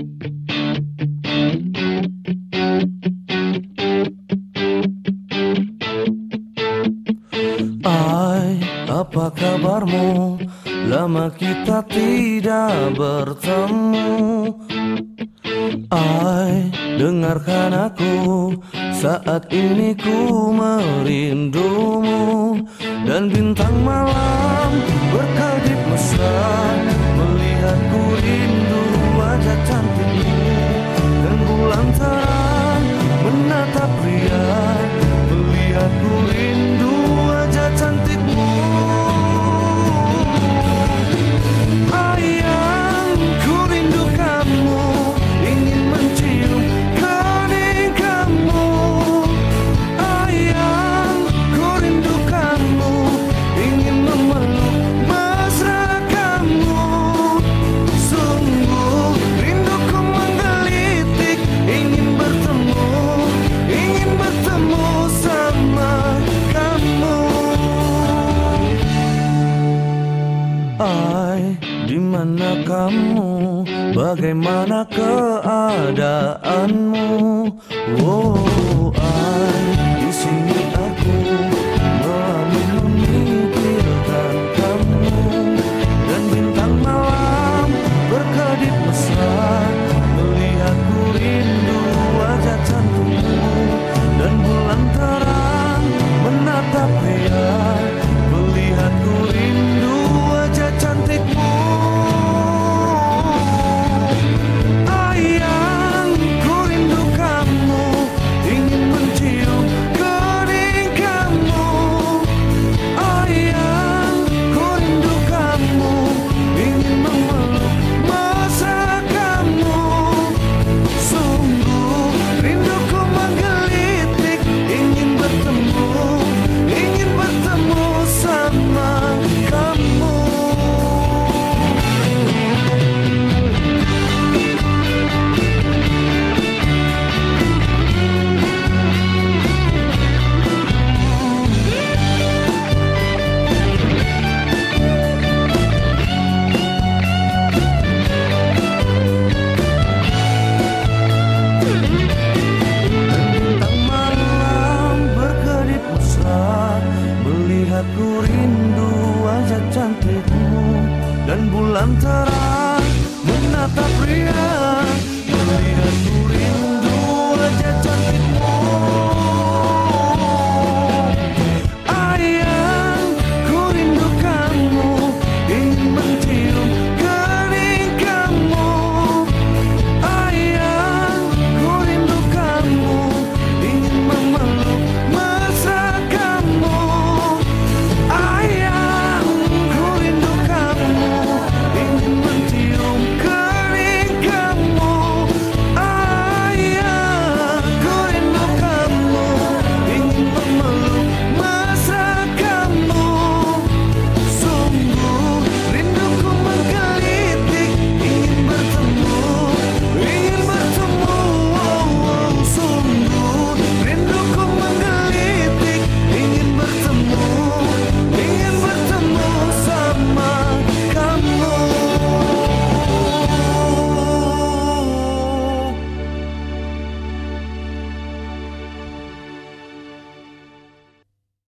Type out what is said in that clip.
Hai, apa kabarmu? Lama kita tidak bertemu. Hai, dengarkan aku. Saat ini ku merindumu dan bintang. Di mana kamu? Bagaimana keadaanmu? Wow. terang dan bulan terang menatap riang melihatmu.